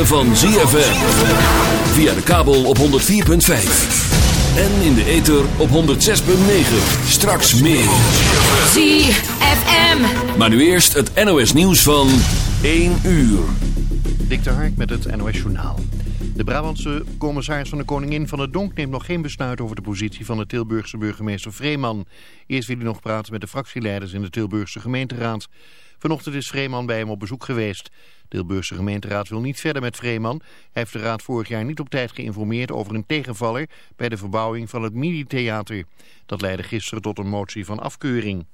van ZFM. Via de kabel op 104.5. En in de ether op 106.9. Straks meer. ZFM. Maar nu eerst het NOS nieuws van 1 uur. Dik de Hark met het NOS journaal. De Brabantse commissaris van de Koningin van het Donk neemt nog geen besluit over de positie van de Tilburgse burgemeester Vreeman. Eerst wil hij nog praten met de fractieleiders in de Tilburgse gemeenteraad. Vanochtend is Vreeman bij hem op bezoek geweest. De Tilburgse gemeenteraad wil niet verder met Vreeman. Hij heeft de raad vorig jaar niet op tijd geïnformeerd over een tegenvaller bij de verbouwing van het Midi-Theater. Dat leidde gisteren tot een motie van afkeuring.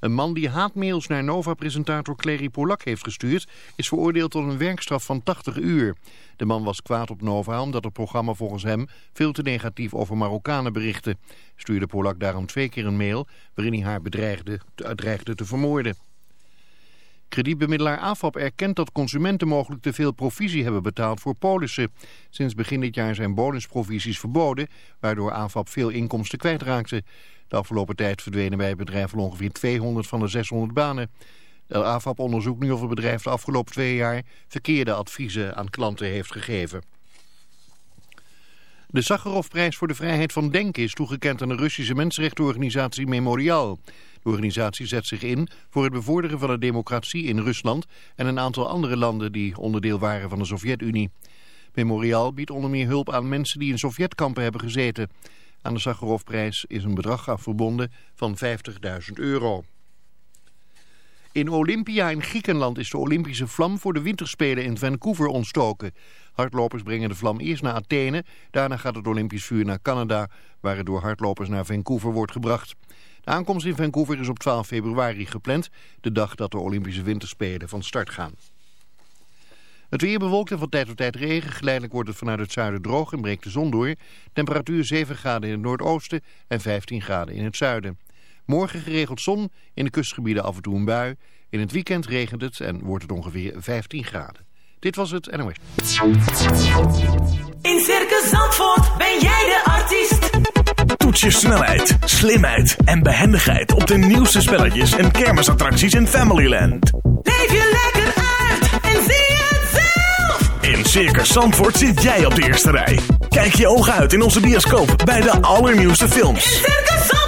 Een man die haatmails naar Nova-presentator Clary Polak heeft gestuurd... is veroordeeld tot een werkstraf van 80 uur. De man was kwaad op Nova omdat het programma volgens hem... veel te negatief over Marokkanen berichtte. Stuurde Polak daarom twee keer een mail waarin hij haar bedreigde, dreigde te vermoorden. Kredietbemiddelaar AFAP erkent dat consumenten mogelijk te veel provisie hebben betaald voor polissen. Sinds begin dit jaar zijn bonusprovisies verboden, waardoor AFAP veel inkomsten kwijtraakte. De afgelopen tijd verdwenen bij het bedrijf al ongeveer 200 van de 600 banen. De AFAP onderzoekt nu of het bedrijf de afgelopen twee jaar verkeerde adviezen aan klanten heeft gegeven. De Sakharovprijs voor de vrijheid van denken is toegekend aan de Russische mensenrechtenorganisatie Memorial. De organisatie zet zich in voor het bevorderen van de democratie in Rusland en een aantal andere landen die onderdeel waren van de Sovjet-Unie. Memorial biedt onder meer hulp aan mensen die in Sovjetkampen hebben gezeten. Aan de Sakharovprijs is een bedrag verbonden van 50.000 euro. In Olympia in Griekenland is de Olympische vlam voor de winterspelen in Vancouver ontstoken. Hardlopers brengen de vlam eerst naar Athene, daarna gaat het Olympisch vuur naar Canada, waar het door hardlopers naar Vancouver wordt gebracht. De aankomst in Vancouver is op 12 februari gepland, de dag dat de Olympische Winterspelen van start gaan. Het weer bewolkt en van tijd tot tijd regen. Geleidelijk wordt het vanuit het zuiden droog en breekt de zon door. Temperatuur 7 graden in het noordoosten en 15 graden in het zuiden. Morgen geregeld zon, in de kustgebieden af en toe een bui. In het weekend regent het en wordt het ongeveer 15 graden. Dit was het NOS. In Circus Zandvoort ben jij de artiest. Toets je snelheid, slimheid en behendigheid op de nieuwste spelletjes en kermisattracties in Familyland. Leef je lekker uit en zie het zelf. In Circus Zandvoort zit jij op de eerste rij. Kijk je ogen uit in onze bioscoop bij de allernieuwste films. In Circus Zandvoort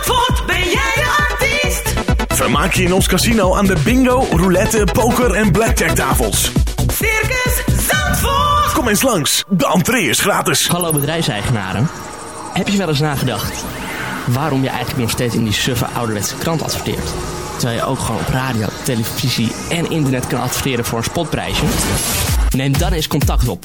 Vermaak je in ons casino aan de bingo, roulette, poker en blackjack tafels. Circus Zandvoort. Kom eens langs, de entree is gratis. Hallo bedrijfseigenaren. Heb je wel eens nagedacht waarom je eigenlijk nog steeds in die suffe ouderwetse krant adverteert? Terwijl je ook gewoon op radio, televisie en internet kan adverteren voor een spotprijsje? Neem dan eens contact op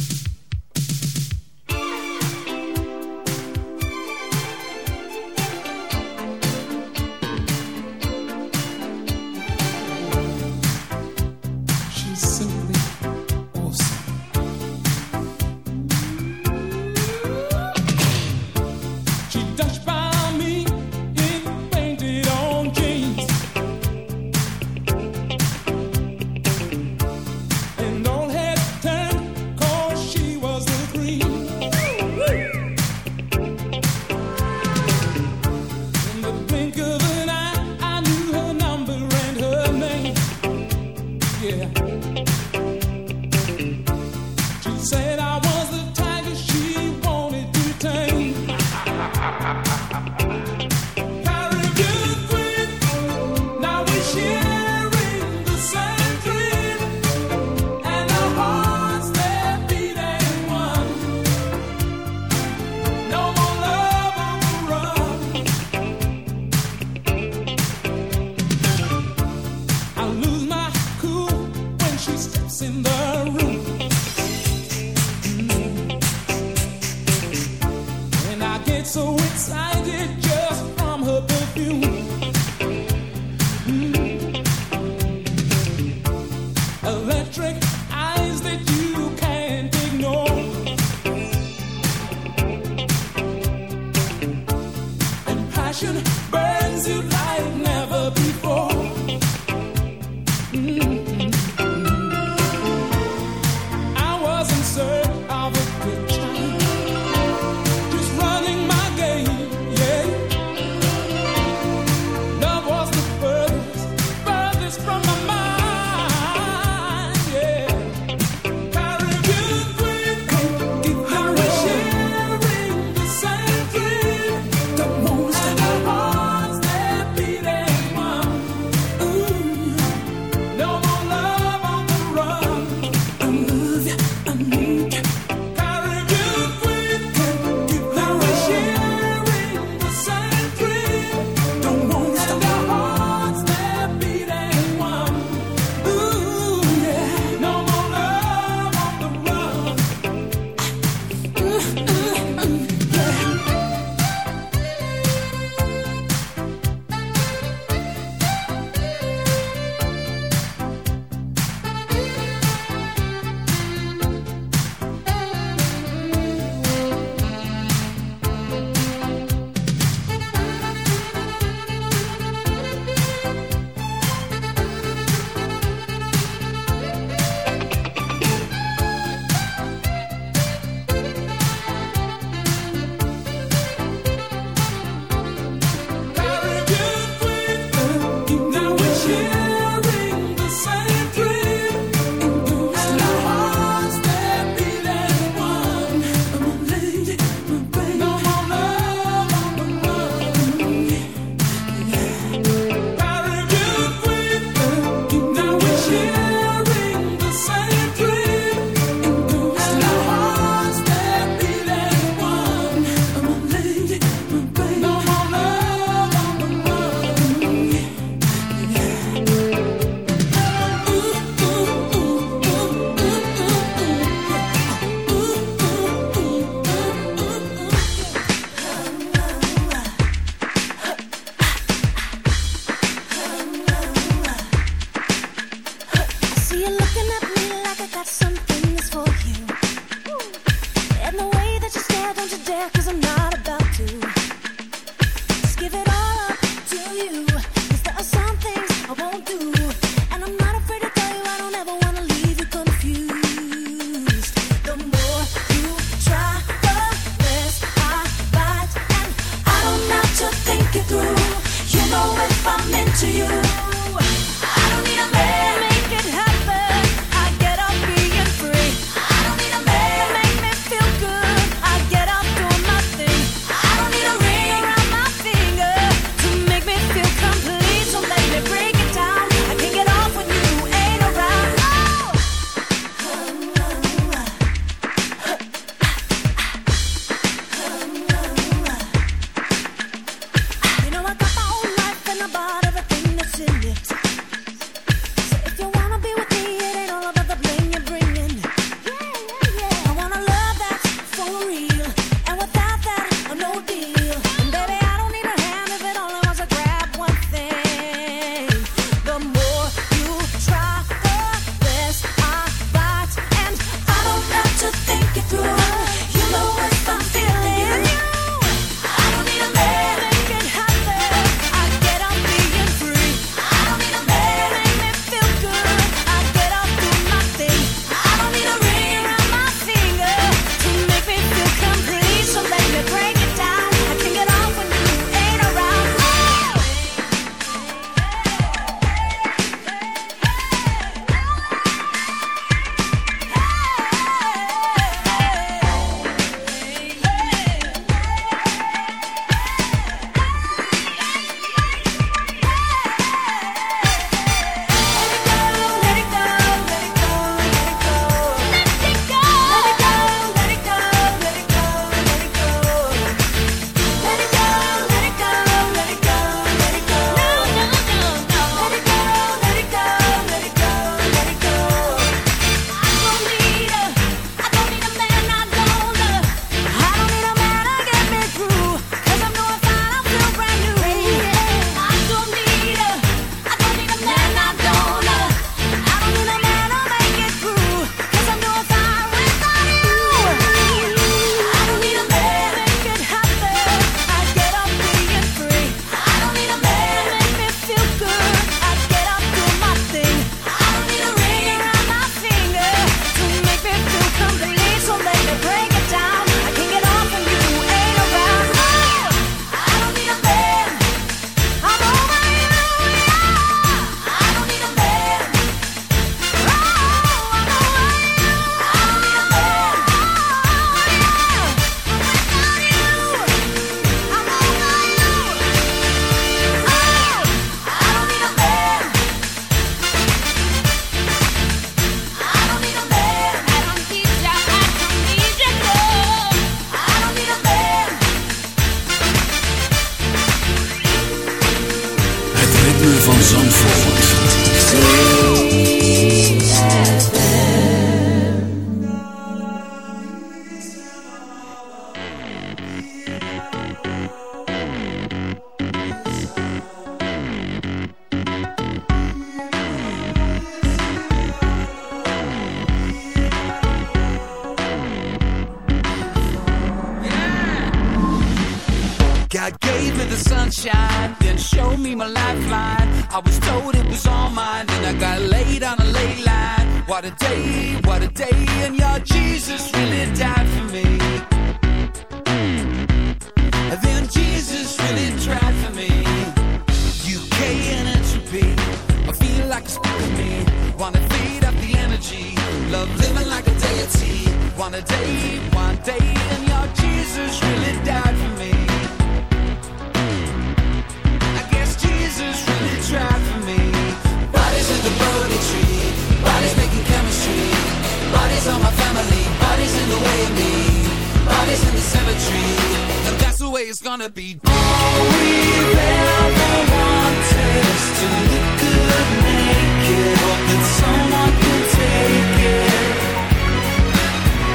gonna be. All we've ever wanted is to look good naked. Hope that someone can take it.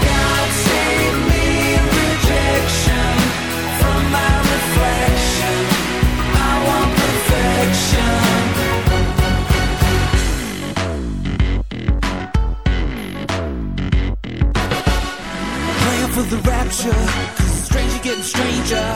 God save me rejection from my reflection. I want perfection. for the rapture Cause it's stranger getting stranger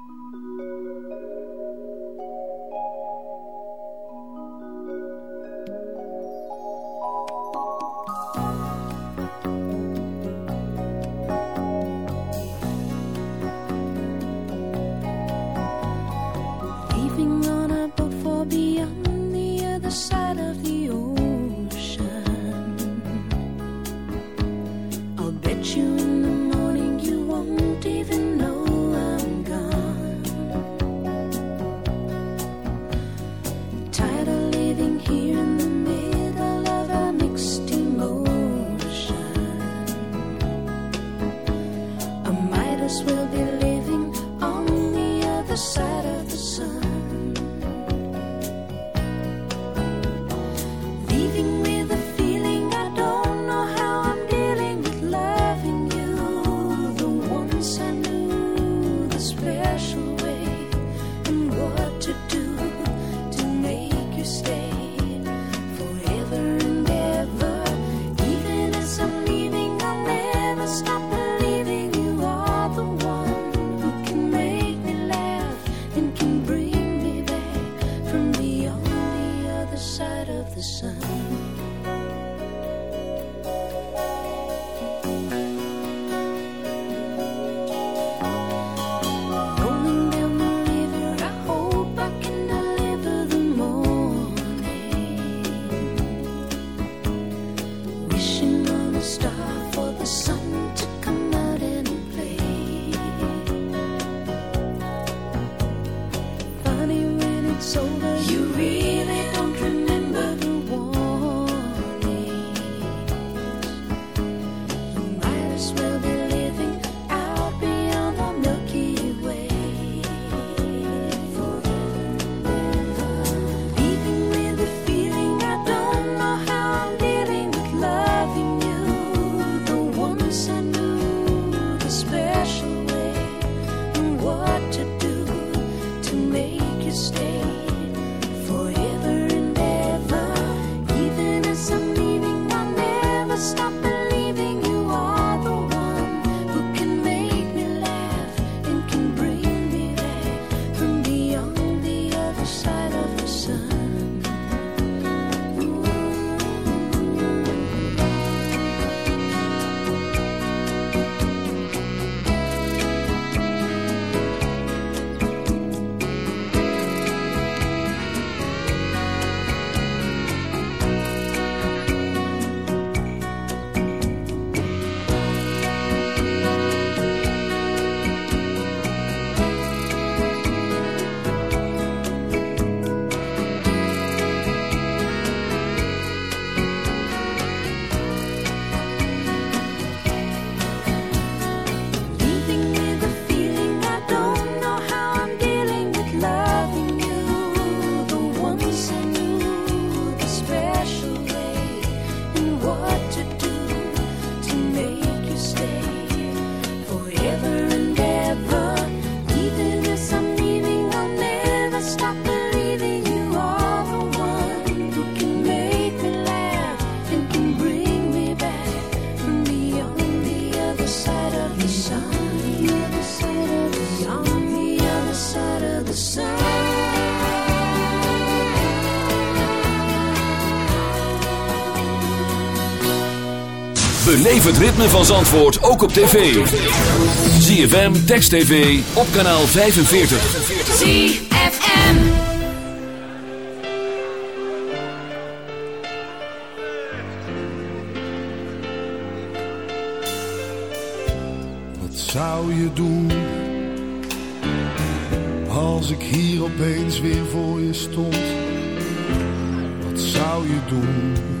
the. Het ritme van Zandvoort ook op tv. ZFM, Text TV, op kanaal 45. ZFM Wat zou je doen? Als ik hier opeens weer voor je stond. Wat zou je doen?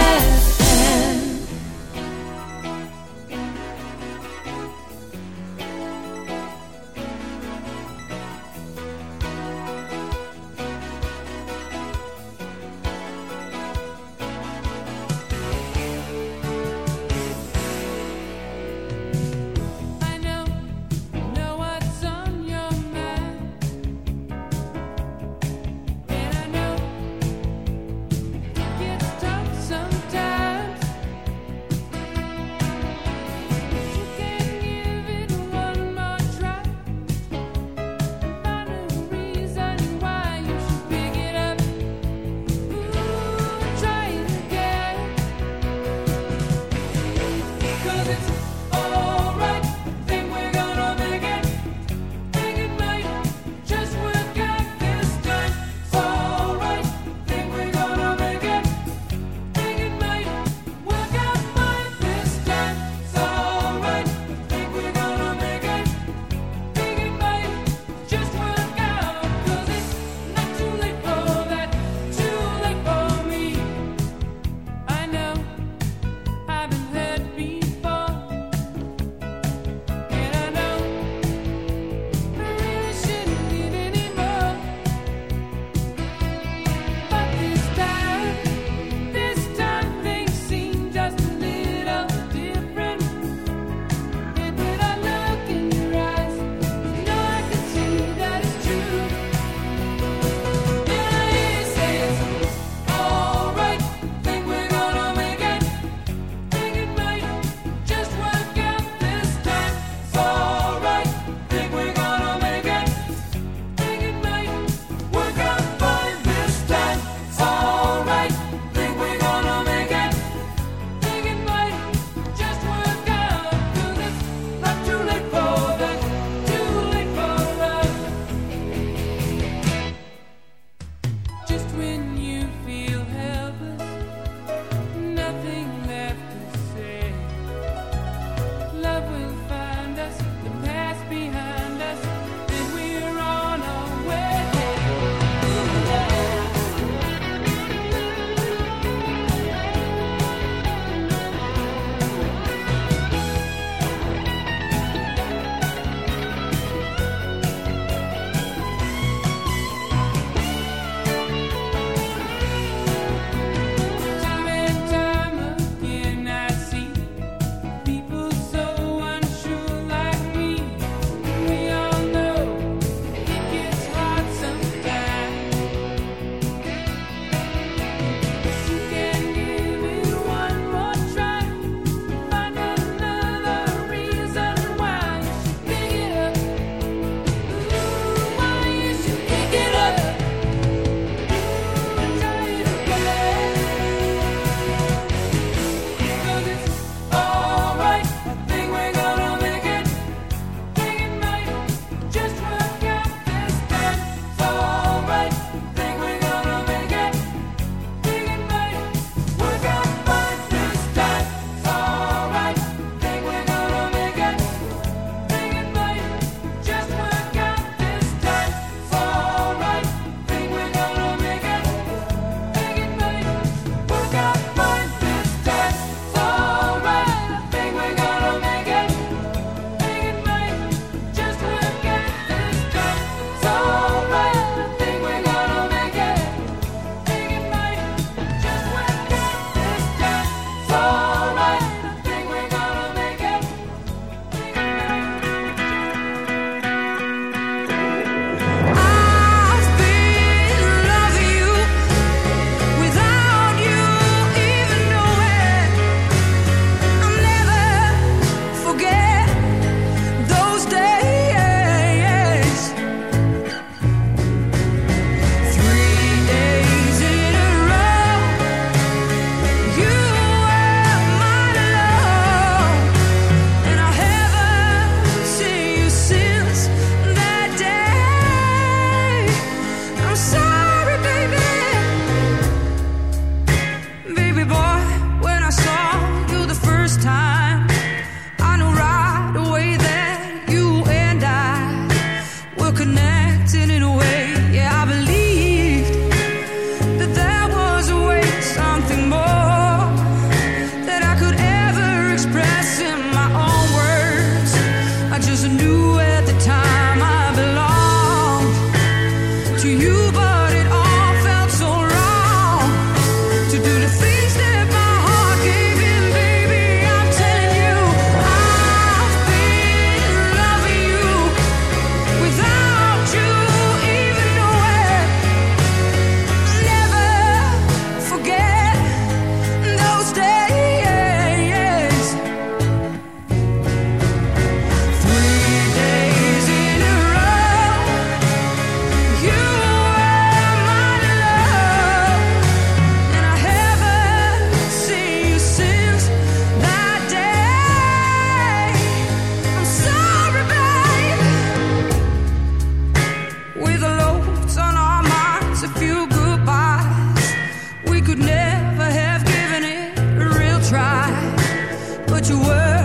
but you were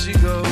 she goes.